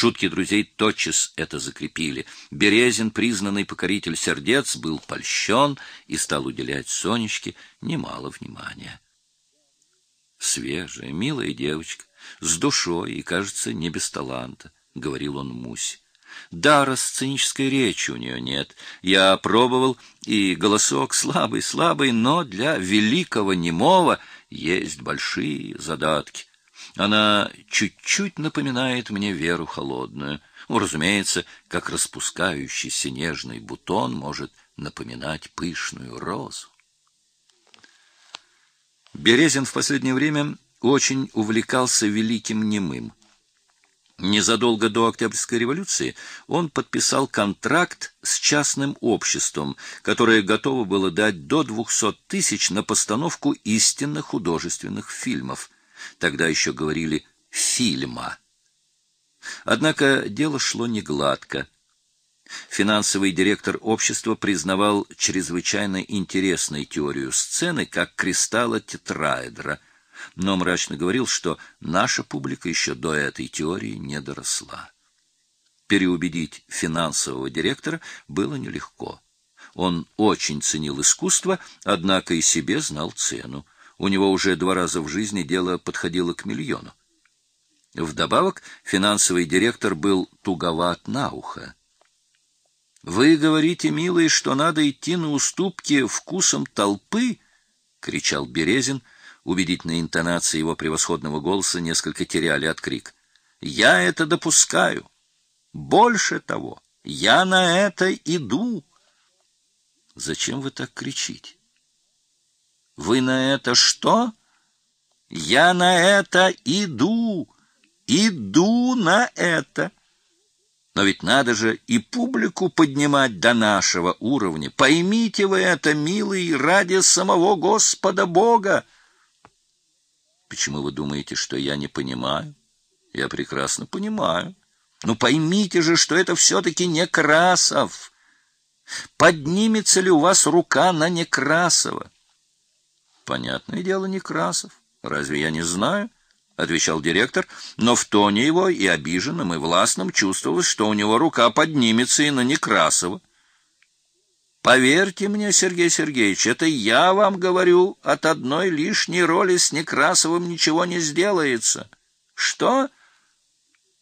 Шутки друзей тотчас это закрепили. Березин, признанный покоритель сердец, был польщен и стал уделять Сонечке немало внимания. Свежая, милая девочка, с душой и, кажется, не без таланта, — говорил он Мусе. Дара сценической речи у нее нет. Я пробовал, и голосок слабый, слабый, но для великого немого есть большие задатки. Она чуть-чуть напоминает мне Веру холодную. Ну, разумеется, как распускающийся нежный бутон может напоминать пышную розу. Березин в последнее время очень увлекался великим немым. Незадолго до Октябрьской революции он подписал контракт с частным обществом, которое готово было дать до 200 тысяч на постановку истинно художественных фильмов. Тогда еще говорили «фильма». Однако дело шло не гладко. Финансовый директор общества признавал чрезвычайно интересной теорию сцены как кристалла тетраэдра – но мрачно говорил, что наша публика еще до этой теории не доросла. Переубедить финансового директора было нелегко. Он очень ценил искусство, однако и себе знал цену. У него уже два раза в жизни дело подходило к миллиону. Вдобавок, финансовый директор был туговат на ухо. «Вы говорите, милые, что надо идти на уступки вкусом толпы?» — кричал Березин — убедительные интонации его превосходного голоса несколько теряли от крик. «Я это допускаю. Больше того, я на это иду». «Зачем вы так кричите?» «Вы на это что?» «Я на это иду. Иду на это». Но ведь надо же и публику поднимать до нашего уровня. Поймите вы это, милый, ради самого Господа Бога. Почему вы думаете, что я не понимаю? Я прекрасно понимаю. Но поймите же, что это все-таки Некрасов. Поднимется ли у вас рука на Некрасова? Понятное дело, Некрасов. Разве я не знаю? — отвечал директор, но в тоне его и обиженном, и властном чувствовалось, что у него рука поднимется и на Некрасова. Поверьте мне, Сергей Сергеевич, это я вам говорю, от одной лишней роли с Некрасовым ничего не сделается. Что?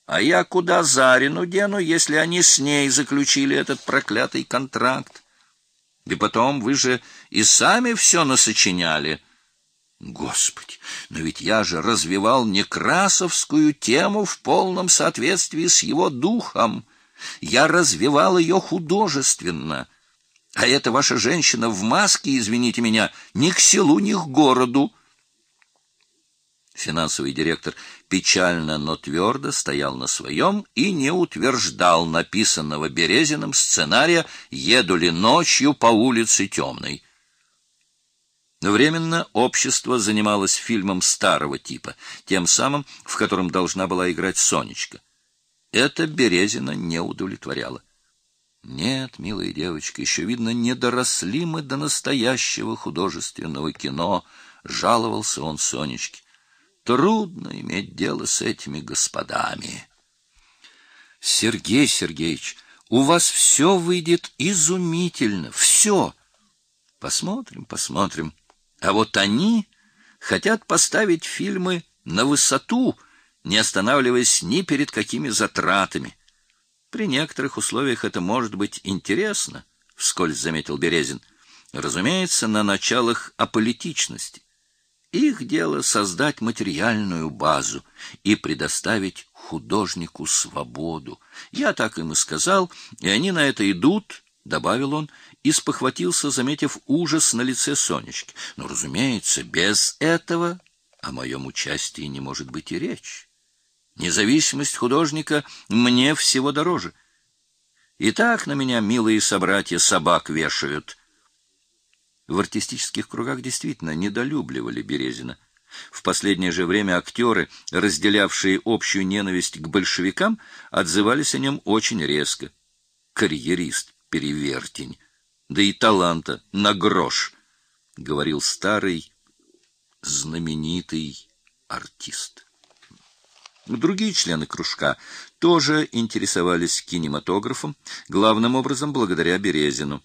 А я куда Зарину дену, если они с ней заключили этот проклятый контракт? И потом вы же и сами все насочиняли. Господи, но ведь я же развивал Некрасовскую тему в полном соответствии с его духом. Я развивал ее художественно — а эта ваша женщина в маске, извините меня, ни к селу, ни к городу. Финансовый директор печально, но твердо стоял на своем и не утверждал написанного Березиным сценария «Еду ли ночью по улице темной». Временно общество занималось фильмом старого типа, тем самым, в котором должна была играть Сонечка. Это Березина не удовлетворяло. Нет, милая девочка, еще, видно, не доросли мы до настоящего художественного кино, — жаловался он Сонечке. Трудно иметь дело с этими господами. Сергей Сергеевич, у вас все выйдет изумительно, все. Посмотрим, посмотрим. А вот они хотят поставить фильмы на высоту, не останавливаясь ни перед какими затратами. При некоторых условиях это может быть интересно, вскользь заметил Березин. Разумеется, на началах аполитичности. Их дело создать материальную базу и предоставить художнику свободу. Я так им и сказал, и они на это идут, добавил он, и спохватился, заметив ужас на лице Сонечки. Но, разумеется, без этого о моем участии не может быть и речи. Независимость художника мне всего дороже. И так на меня, милые собратья, собак вешают. В артистических кругах действительно недолюбливали Березина. В последнее же время актеры, разделявшие общую ненависть к большевикам, отзывались о нем очень резко. Карьерист, перевертень, да и таланта на грош, — говорил старый знаменитый артист. Другие члены кружка тоже интересовались кинематографом, главным образом благодаря Березину.